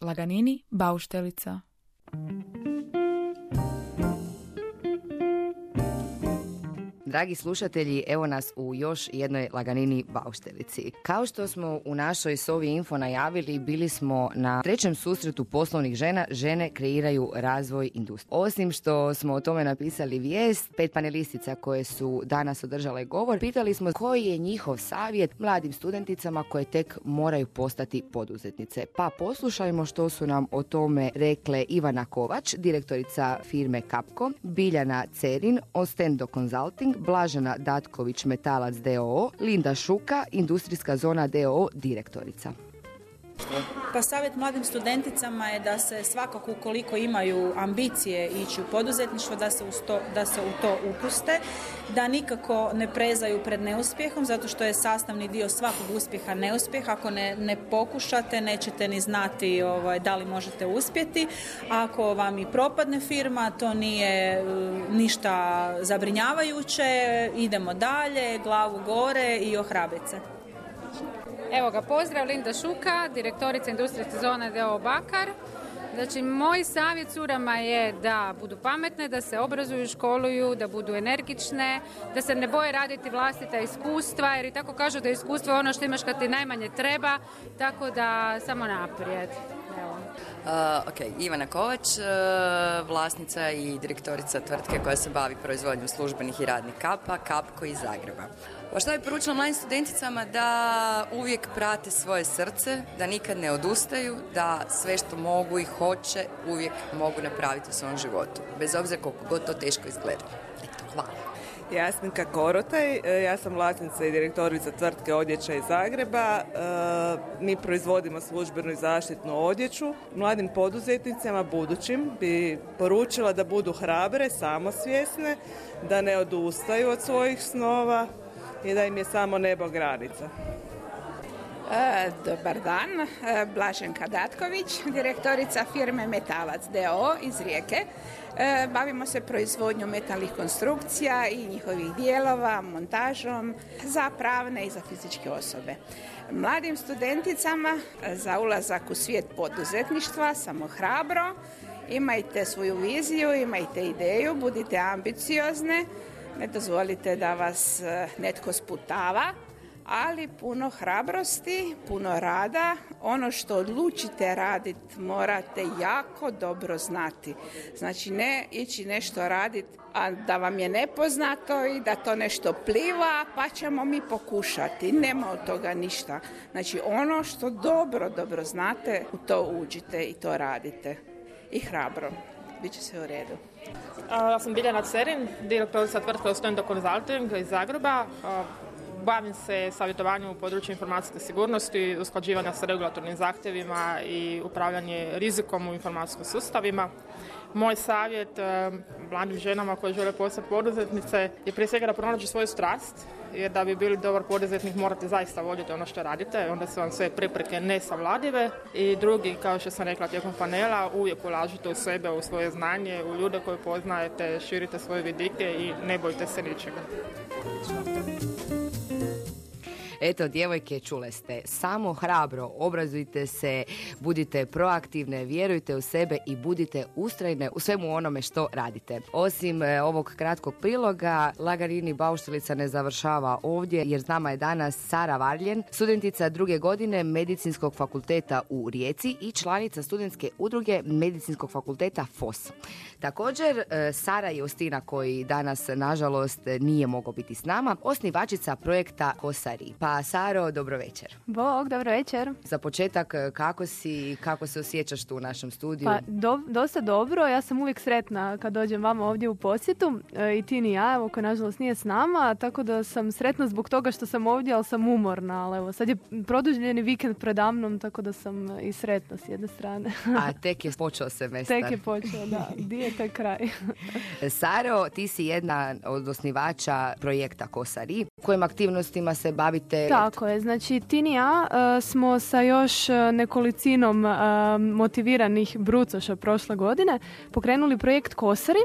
Laganini, bauštelica. Dragi slušatelji, evo nas u još jednoj laganini bauštelici. Kao što smo u našoj Sovi Info najavili, bili smo na trećem susretu poslovnih žena, žene kreiraju razvoj industrije. Osim što smo o tome napisali vijest, pet panelistica koje su danas održale govor, pitali smo koji je njihov savjet mladim studenticama koje tek moraju postati poduzetnice. Pa poslušajmo što su nam o tome rekle Ivana Kovač, direktorica firme Kapko, Biljana Cerin, Ostendo Consulting, Blažena Datković Metalac DOO, Linda Šuka, Industrijska zona DOO direktorica. Pa savjet mladim studenticama je da se svakako ukoliko imaju ambicije ići u poduzetništvo, da se, uz to, da se u to upuste, da nikako ne prezaju pred neuspjehom, zato što je sastavni dio svakog uspjeha neuspjeh. Ako ne, ne pokušate, nećete ni znati ovaj, da li možete uspjeti. Ako vam i propadne firma, to nije e, ništa zabrinjavajuće, idemo dalje, glavu gore i ohrabrice. Evo ga, pozdrav Linda Šuka, direktorica industrijske zone DO Bakar. Znači, moj savjet curama je da budu pametne, da se obrazuju, školuju, da budu energične, da se ne boje raditi vlastita iskustva, jer i tako kažu da je iskustvo ono što imaš kad ti najmanje treba, tako da samo naprijed. Uh, ok, Ivana Kovač, uh, vlasnica i direktorica tvrtke koja se bavi proizvodnjom službenih i radnih kapa, Kapko iz Zagreba. Pa šta bi poručila mladim studenticama da uvijek prate svoje srce, da nikad ne odustaju, da sve što mogu i hoće uvijek mogu napraviti u svom životu, bez obzira koliko god to teško izgleda. Eto, hvala. Jasminka Korotaj, e, ja sam vlasnica i direktorica tvrtke Odjeća iz Zagreba. E, Mi proizvodimo službenu i zaštitnu odjeću. Mladim poduzetnicama, budućim, bi poručila da budu hrabre, samosvjesne, da ne odustaju od svojih snova i da im je samo nebo granica. E, Dobar dan, E, Blaženka Datković, direktorica firme Metalac DO iz Rijeke. E, Bavimo se proizvodnjom metalnih konstrukcija i njihovih dijelova, montažom za pravne i za fizičke osobe. Mladim studenticama za ulazak u svijet poduzetništva samo hrabro, imajte svoju viziju, imajte ideju, budite ambiciozne, ne dozvolite da vas netko sputava, ali puno hrabrosti, puno rada. Ono što odlučite raditi morate jako dobro znati. Znači ne ići nešto raditi, a da vam je nepoznato i da to nešto pliva, pa ćemo mi pokušati. Nema od toga ništa. Znači ono što dobro, dobro znate, u to uđite i to radite. I hrabro. Biće sve u redu. Ja sam Biljana Cerin, direktorica tvrtke Ostendo Consulting iz Zagreba. Bavim se savjetovanjem u području informacijske sigurnosti, usklađivanja sa regulatornim zahtjevima i upravljanje rizikom u informacijskim sustavima. Moj savjet e, mladim ženama koje žele postati poduzetnice je prije svega da pronađu svoju strast, jer da bi bili dobar poduzetnik morate zaista voljeti ono što radite, onda su vam sve prepreke nesavladive. I drugi, kao što sam rekla tijekom panela, uvijek ulažite u sebe, u svoje znanje, u ljude koje poznajete, širite svoje vidike i ne bojte se ničega. Eto, djevojke, čule ste. Samo hrabro, obrazujte se, budite proaktivne, vjerujte u sebe i budite ustrajne u svemu onome što radite. Osim e, ovog kratkog priloga, Lagarini Bauštelica ne završava ovdje, jer s nama je danas Sara Varljen, studentica druge godine Medicinskog fakulteta u Rijeci i članica studentske udruge Medicinskog fakulteta FOS. Također, e, Sara Justina, koji danas, nažalost, nije mogao biti s nama, osnivačica projekta Kosari. Pa, Saro, dobro večer. Bog, dobro večer. Za početak, e, kako si, kako se osjećaš tu u našem studiju? Pa, do- dosta dobro, ja sam uvijek sretna kad dođem vama ovdje u posjetu e, i ti ni ja, evo ko nažalost nije s nama, tako da sam sretna zbog toga što sam ovdje, ali sam umorna, ali evo sad je produžljeni vikend predamnom, tako da sam i sretna s jedne strane. A tek je počeo semestar. Tek je počeo, da, di je taj kraj. Saro, ti si jedna od osnivača projekta Kosari. Kojim aktivnostima se bavite Tako je, znači Tini ja e, smo sa još e, nekolicinom e, motiviranih brucoša prošle godine pokrenuli projekt Kosari.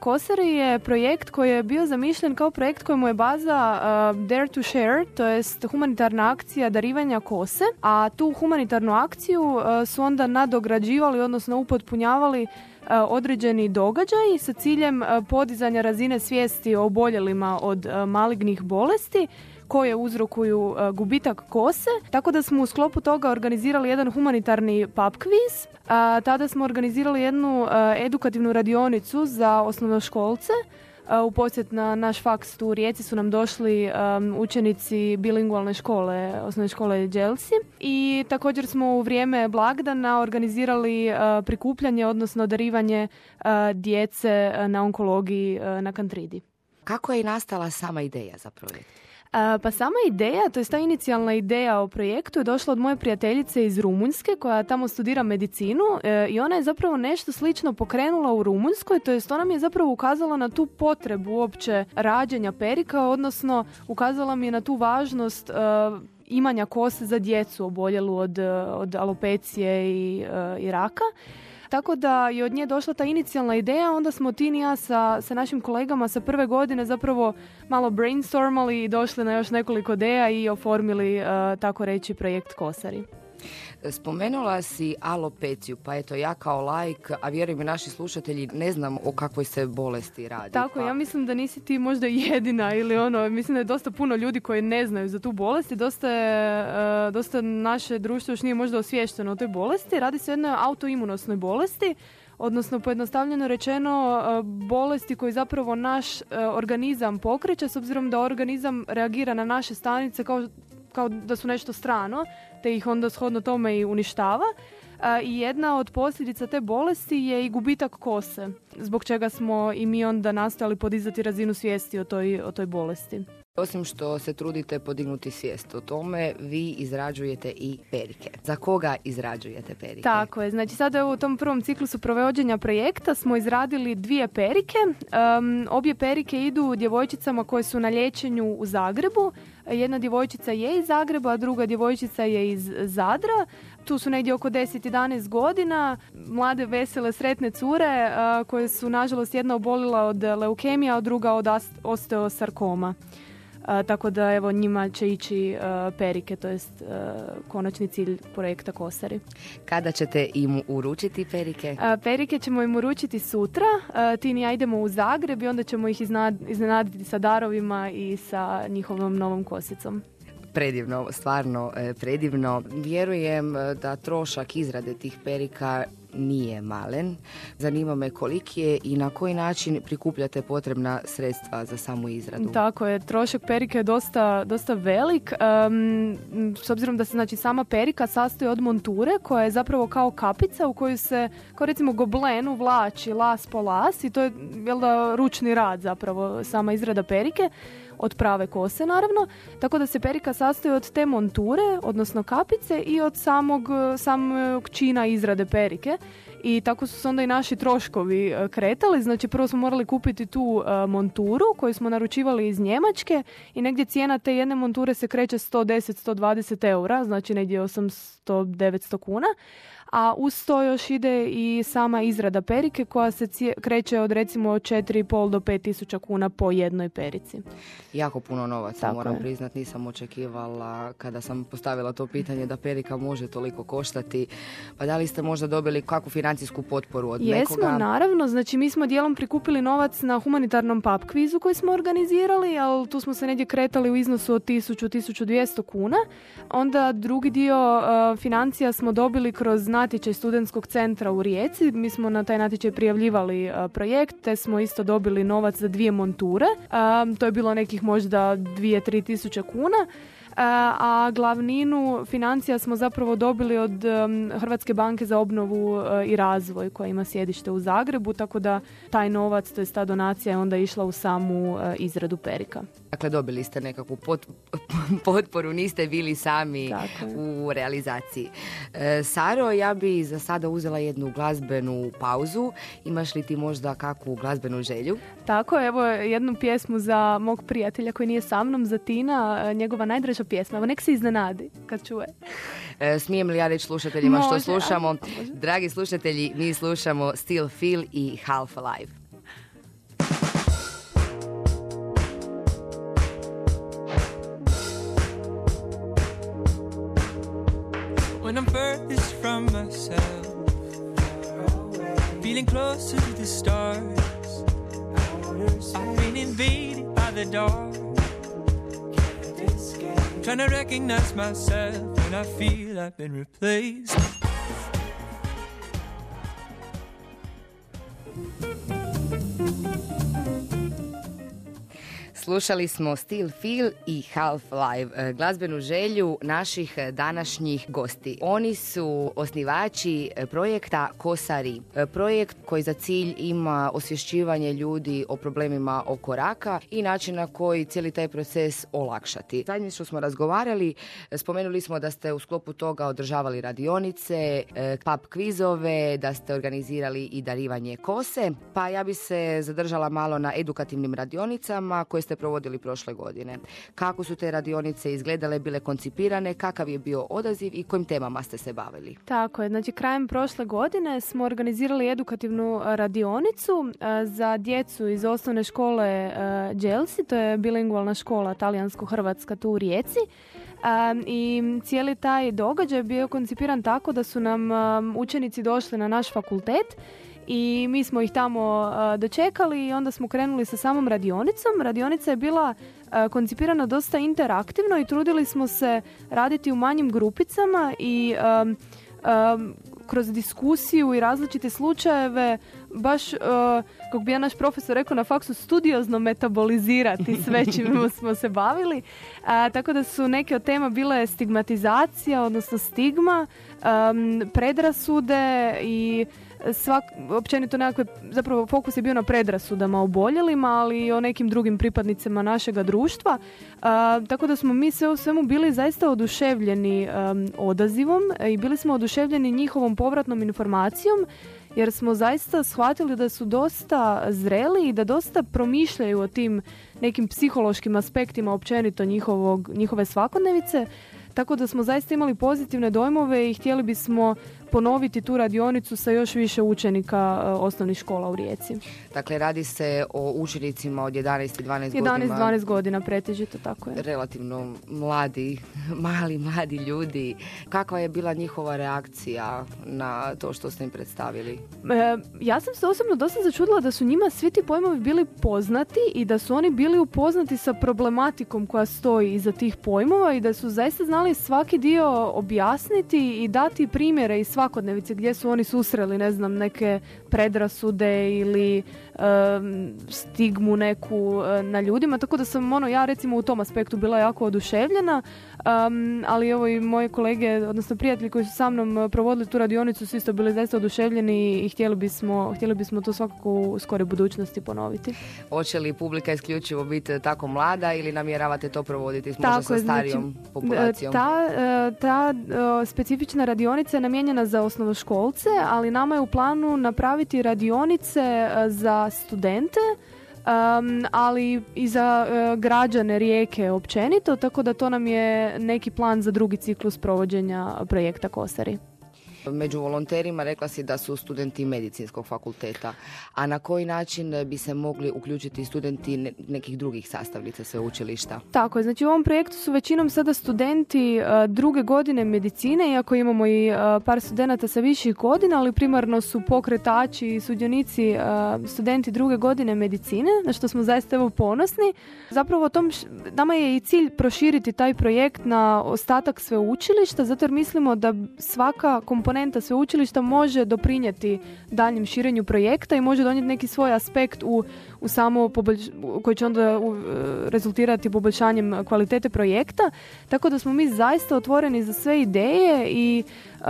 Kosari je projekt koji je bio zamišljen kao projekt kojemu je baza Dare to Share, to jest humanitarna akcija darivanja kose, a tu humanitarnu akciju su onda nadograđivali, odnosno upotpunjavali određeni događaji sa ciljem podizanja razine svijesti o oboljelima od malignih bolesti koje uzrokuju e, gubitak kose, tako da smo u sklopu toga organizirali jedan humanitarni pub quiz. tada smo organizirali jednu e, edukativnu radionicu za osnovnoškolce e, u posjet na naš faks tu u Rijeci su nam došli učenici bilingualne škole, osnovne škole Dželsi i također smo u vrijeme blagdana organizirali prikupljanje, odnosno darivanje djece na onkologiji na Kantridi. Kako je nastala sama ideja za projekt? Pa sama ideja, to je ta inicijalna ideja o projektu je došla od moje prijateljice iz Rumunjske koja tamo studira medicinu e, i ona je zapravo nešto slično pokrenula u Rumunjskoj, to jest ona mi je zapravo ukazala na tu potrebu uopće rađenja perika, odnosno ukazala mi je na tu važnost e, imanja kose za djecu oboljelu od, od alopecije i, e, i raka. Tako da je od nje došla ta inicijalna ideja, onda smo Tini i ja sa, sa našim kolegama sa prve godine zapravo malo brainstormali i došli na još nekoliko ideja i oformili, uh, tako reći, projekt Kosari. Spomenula si alopeciju, pa eto ja kao lajk, a vjerujem i naši slušatelji, ne znam o kakvoj se bolesti radi. Tako, pa... ja mislim da nisi ti možda jedina ili ono, mislim da je dosta puno ljudi koji ne znaju za tu bolest i dosta, je, e, dosta naše društvo još nije možda osviješteno o toj bolesti. Radi se o jednoj autoimunosnoj bolesti, odnosno pojednostavljeno rečeno e, bolesti koji zapravo naš e, organizam pokreće s obzirom da organizam reagira na naše stanice kao kao da su nešto strano, te ih onda shodno tome i uništava. I jedna od posljedica te bolesti je i gubitak kose, zbog čega smo i mi onda nastojali podizati razinu svijesti o toj, o toj bolesti. Osim što se trudite podignuti svijest o tome, vi izrađujete i perike. Za koga izrađujete perike? Tako je. Znači sada u tom prvom ciklusu provođenja projekta smo izradili dvije perike. obje perike idu djevojčicama koje su na liječenju u Zagrebu. Jedna djevojčica je iz Zagreba, a druga djevojčica je iz Zadra. Tu su negdje oko 10-11 godina. Mlade, vesele, sretne cure koje su nažalost jedna obolila od leukemija, a druga od osteosarkoma tako da evo njima će ići perike, to jest konačni cilj projekta Kosari. Kada ćete im uručiti perike? perike ćemo im uručiti sutra. Tini ja idemo u Zagreb i onda ćemo ih iznenaditi sa darovima i sa njihovom novom kosicom predivno, stvarno e, predivno. Vjerujem e, da trošak izrade tih perika nije malen. Zanima me koliki je i na koji način prikupljate potrebna sredstva za samu izradu. Tako je, trošak perike je dosta, dosta velik. s obzirom da se znači sama perika sastoji od monture koja je zapravo kao kapica u koju se kao recimo goblen uvlači las po las i to je jel da, ručni rad zapravo sama izrada perike od prave kose naravno, tako da se perika sastoji od te monture, odnosno kapice i od samog, samog čina izrade perike. I tako su se onda i naši troškovi e, kretali. Znači prvo smo morali kupiti tu e, monturu koju smo naručivali iz Njemačke i negdje cijena te jedne monture se kreće 110-120 eura, znači negdje 800-900 kuna a uz to još ide i sama izrada perike koja se kreće od recimo 4,5 do 5 tisuća kuna po jednoj perici. Jako puno novaca, moram priznat, nisam očekivala kada sam postavila to pitanje da perika može toliko koštati. Pa da li ste možda dobili kakvu financijsku potporu od Jesmo, nekoga? naravno, znači mi smo dijelom prikupili novac na humanitarnom pub kvizu koji smo organizirali, ali tu smo se negdje kretali u iznosu od 1000-1200 kuna. Onda drugi dio uh, financija smo dobili kroz natječaj studentskog centra u Rijeci. Mi smo na taj natječaj prijavljivali projekt, te smo isto dobili novac za dvije monture. To je bilo nekih možda dvije, tri tisuće kuna a glavninu financija smo zapravo dobili od Hrvatske banke za obnovu e, i razvoj koja ima sjedište u Zagrebu, tako da taj novac, to je ta donacija je onda išla u samu e, izradu perika. Dakle, dobili ste nekakvu potporu, niste bili sami u realizaciji. E, Saro, ja bi za sada uzela jednu glazbenu pauzu. Imaš li ti možda kakvu glazbenu želju? Tako, evo jednu pjesmu za mog prijatelja koji nije sa mnom, za Tina. Njegova najdraža pjesma. Evo, nek se iznenadi kad čuje. E, smijem li ja reći slušateljima što Može, slušamo? a, može. Dragi slušatelji, mi slušamo Still Feel i Half Alive. when I'm furthest from myself. Feeling closer to the stars. I've been invaded by the dark. Trying to recognize myself, when I feel I've been replaced. Slušali smo Still Feel i Half Live, e, glazbenu želju naših e, današnjih gosti. Oni su osnivači e, projekta Kosari, projekt koji za cilj ima osvješćivanje ljudi o problemima oko raka i način na koji cijeli taj proces olakšati. Zadnje što smo razgovarali, spomenuli smo da ste u sklopu toga održavali radionice, pub kvizove, da ste organizirali i darivanje kose, pa ja bi se zadržala malo na edukativnim radionicama koje ste provodili prošle godine. Kako su te radionice izgledale, bile koncipirane, kakav je bio odaziv i kojim temama ste se bavili? Tako je, znači krajem prošle godine smo organizirali edukativnu radionicu za djecu iz osnovne škole Đelsi, to je bilingualna škola talijansko-hrvatska tu u Rijeci. I cijeli taj događaj bio koncipiran tako da su nam učenici došli na naš fakultet i mi smo ih tamo dočekali i onda smo krenuli sa samom radionicom. Radionica je bila koncipirana dosta interaktivno i trudili smo se raditi u manjim grupicama i kroz diskusiju i različite slučajeve baš, uh, kako bi ja naš profesor rekao na faksu, studiozno metabolizirati sve čime smo se bavili. A, tako da su neke od tema bile stigmatizacija, odnosno stigma, um, predrasude i svak, općenito nekakve, zapravo fokus je bio na predrasudama oboljelima, ali i o nekim drugim pripadnicima našega društva. A, tako da smo mi sve u svemu bili zaista oduševljeni um, odazivom i bili smo oduševljeni njihovom povratnom informacijom jer smo zaista shvatili da su dosta zreli i da dosta promišljaju o tim nekim psihološkim aspektima općenito njihovog, njihove svakodnevice. Tako da smo zaista imali pozitivne dojmove i htjeli bismo ponoviti tu radionicu sa još više učenika e, osnovnih škola u Rijeci. Dakle, radi se o učenicima od 11 i 12 godina. 11-12 godina pretežito, tako je. relativno mladi, mali, mladi ljudi. Kakva je bila njihova reakcija na to što ste im predstavili? E, ja sam se osobno dosta začudila da su njima svi ti pojmovi bili poznati i da su oni bili upoznati sa problematikom koja stoji iza tih pojmova i da su zaista znali svaki dio objasniti i dati primjere iz svakodnevice gdje su oni susreli, ne znam, neke predrasude ili em, stigmu neku e, na ljudima, tako da sam ono, ja recimo u tom aspektu bila jako oduševljena, em, ali evo i moje kolege, odnosno prijatelji koji su sa mnom e, provodili tu radionicu su isto bili zaista oduševljeni i htjeli bismo, htjeli bismo to svakako u skore budućnosti ponoviti. Hoće li publika isključivo biti tako mlada ili namjeravate to provoditi možda Tako sa znači, starijom populacijom? Ta, e, ta e, specifična radionica je namijenjena za osnovnoškolce, ali nama je u planu napraviti radionice e, za studente, um, ali i za e, građane rijeke općenito, tako da to nam je neki plan za drugi ciklus provođenja projekta Kosari. Među volonterima rekla si da su studenti medicinskog fakulteta, a na koji način bi se mogli uključiti studenti ne- nekih drugih sastavnica sveučilišta? Tako znači u ovom projektu su većinom sada studenti e, druge godine medicine, iako imamo i e, par studenata sa viših godina, ali primarno su pokretači i sudionici e, studenti druge godine medicine, na što smo zaista evo ponosni. Zapravo o tom, nama je i cilj proširiti taj projekt na ostatak sveučilišta, zato jer mislimo da svaka komponenta sveučilišta može doprinijeti daljnjem širenju projekta i može donijeti neki svoj aspekt u, u samo poboljš- koji će onda u- e, rezultirati poboljšanjem kvalitete projekta. Tako da smo mi zaista otvoreni za sve ideje i um,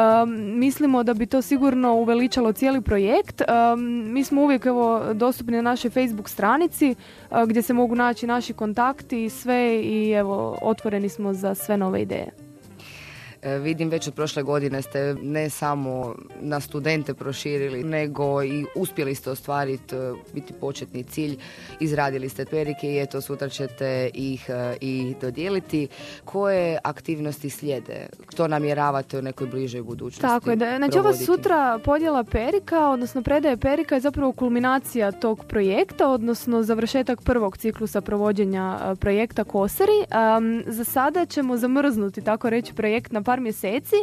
mislimo da bi to sigurno uveličalo cijeli projekt. Um, mi smo uvijek evo, dostupni na našoj Facebook stranici uh, gdje se mogu naći naši kontakti i sve i evo otvoreni smo za sve nove ideje. E, vidim već od prošle godine ste ne samo na studente proširili, nego i uspjeli ste ostvariti e, biti početni cilj. Izradili ste perike i eto sutra ćete ih e, i dodijeliti. Koje aktivnosti slijede? Što namjeravate u nekoj bližoj budućnosti? Tako je, da, znači ova sutra podjela perika, odnosno predaje perika je zapravo kulminacija tog projekta, odnosno završetak prvog ciklusa provođenja projekta Kosari. Am, za sada ćemo zamrznuti, tako reći, projekt na par mjeseci,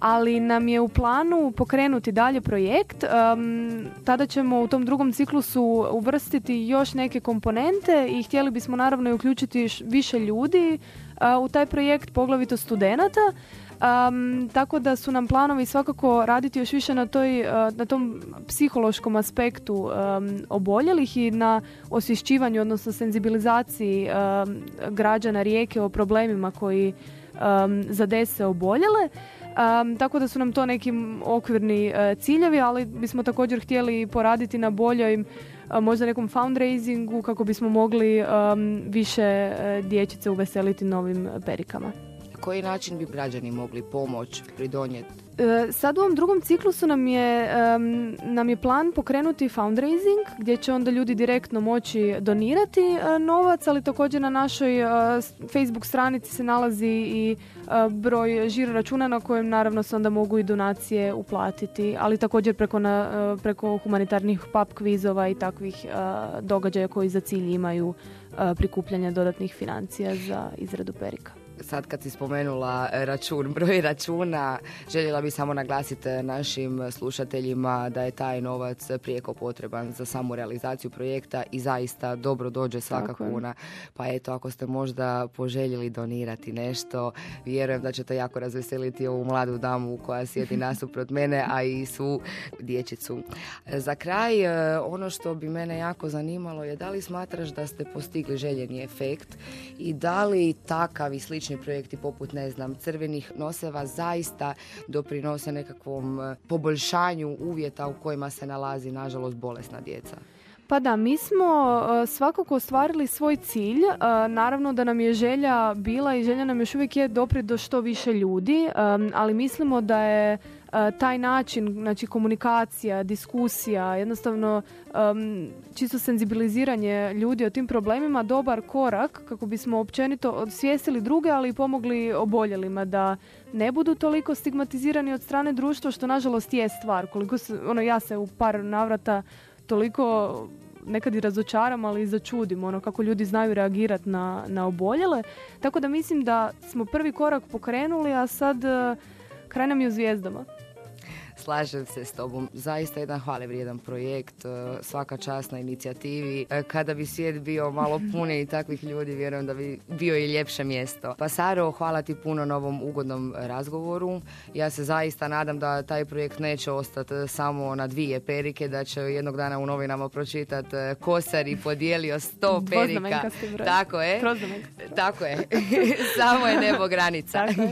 ali nam je u planu pokrenuti dalje projekt. Am, tada ćemo u tom drugom ciklusu uvrstiti još neke komponente i htjeli bismo naravno i uključiti više ljudi a, u taj projekt, poglavito studenata. Um, tako da su nam planovi svakako raditi još više na, toj, uh, na tom psihološkom aspektu um, oboljelih i na osvješćivanju, odnosno senzibilizaciji um, građana rijeke o problemima koji um, zadese oboljele. Um, tako da su nam to neki okvirni uh, ciljevi, ali bismo također htjeli poraditi na boljoj uh, možda nekom fundraisingu kako bismo mogli um, više uh, dječice uveseliti novim perikama. Koji način bi građani mogli pomoć, pridonijeti? E, Sad u ovom drugom ciklusu nam je, em, nam je plan pokrenuti fundraising gdje će onda ljudi direktno moći donirati e, novac, ali također na našoj s- Facebook stranici se nalazi i e, broj žiro računa na kojem naravno se onda mogu i donacije uplatiti, ali također preko, na, preko humanitarnih pub kvizova i takvih događaja koji za cilj imaju prikupljanje dodatnih financija za izradu perika. Sad kad si spomenula e, račun, broj računa, željela bi samo naglasiti e, našim slušateljima da je taj novac prijeko potreban za samu realizaciju projekta i zaista dobro dođe svaka Tako je. kuna. Pa eto, ako ste možda poželjeli donirati nešto, vjerujem da ćete jako razveseliti ovu mladu damu koja sjedi nasuprot mene, a i svu dječicu. E, Za kraj, ono što bi mene jako zanimalo je da li smatraš da ste postigli željeni efekt i da li takav i slični projekti poput, ne znam, crvenih noseva zaista doprinose nekakvom e, poboljšanju uvjeta u kojima se nalazi, nažalost, bolesna djeca. Pa da, mi smo e, svakako ostvarili svoj cilj. E, naravno da nam je želja bila i želja nam još uvijek je doprijeti do što više ljudi, ali mislimo da je taj način, znači komunikacija, diskusija, jednostavno em, čisto senzibiliziranje ljudi o tim problemima dobar korak kako bismo općenito osvijestili druge, ali i pomogli oboljelima da ne budu toliko stigmatizirani od strane društva, što nažalost je stvar. Koliko se, ono, ja se u par navrata toliko nekad i razočaram, ali i začudim ono kako ljudi znaju reagirati na, na oboljele. Tako da mislim da smo prvi korak pokrenuli, a sad nam je u zvijezdama. Slažem se s tobom. Zaista jedan hvale vrijedan projekt, e, svaka čast na inicijativi. E, Kada bi svijet bio malo puniji takvih ljudi, vjerujem da bi bio i ljepše mjesto. Pa Saro, hvala ti puno na ovom ugodnom razgovoru. Ja se zaista nadam da taj projekt neće ostati samo na dvije perike, da će jednog dana u novinama pročitati e, Kosar i podijelio sto perika. Broj. Tako je. Tako je. Samo je nebo granica. Tako je.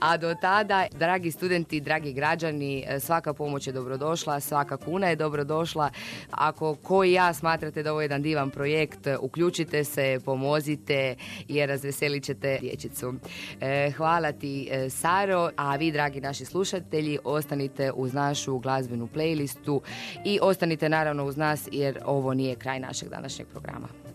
A do tada, dragi studenti, dragi građani, e, svaka pomoć je dobrodošla, svaka kuna je dobrodošla. Ako ko i ja smatrate da ovo je jedan divan projekt, uključite se, pomozite jer razveselit ćete dječicu. E, hvala ti e, Saro, a vi dragi naši slušatelji ostanite uz našu glazbenu playlistu i ostanite naravno uz nas jer ovo nije kraj našeg današnjeg programa.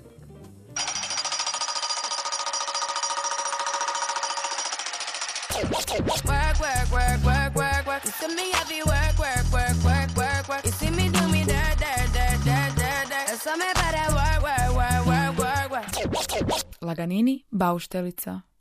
Laganini, bauštelica.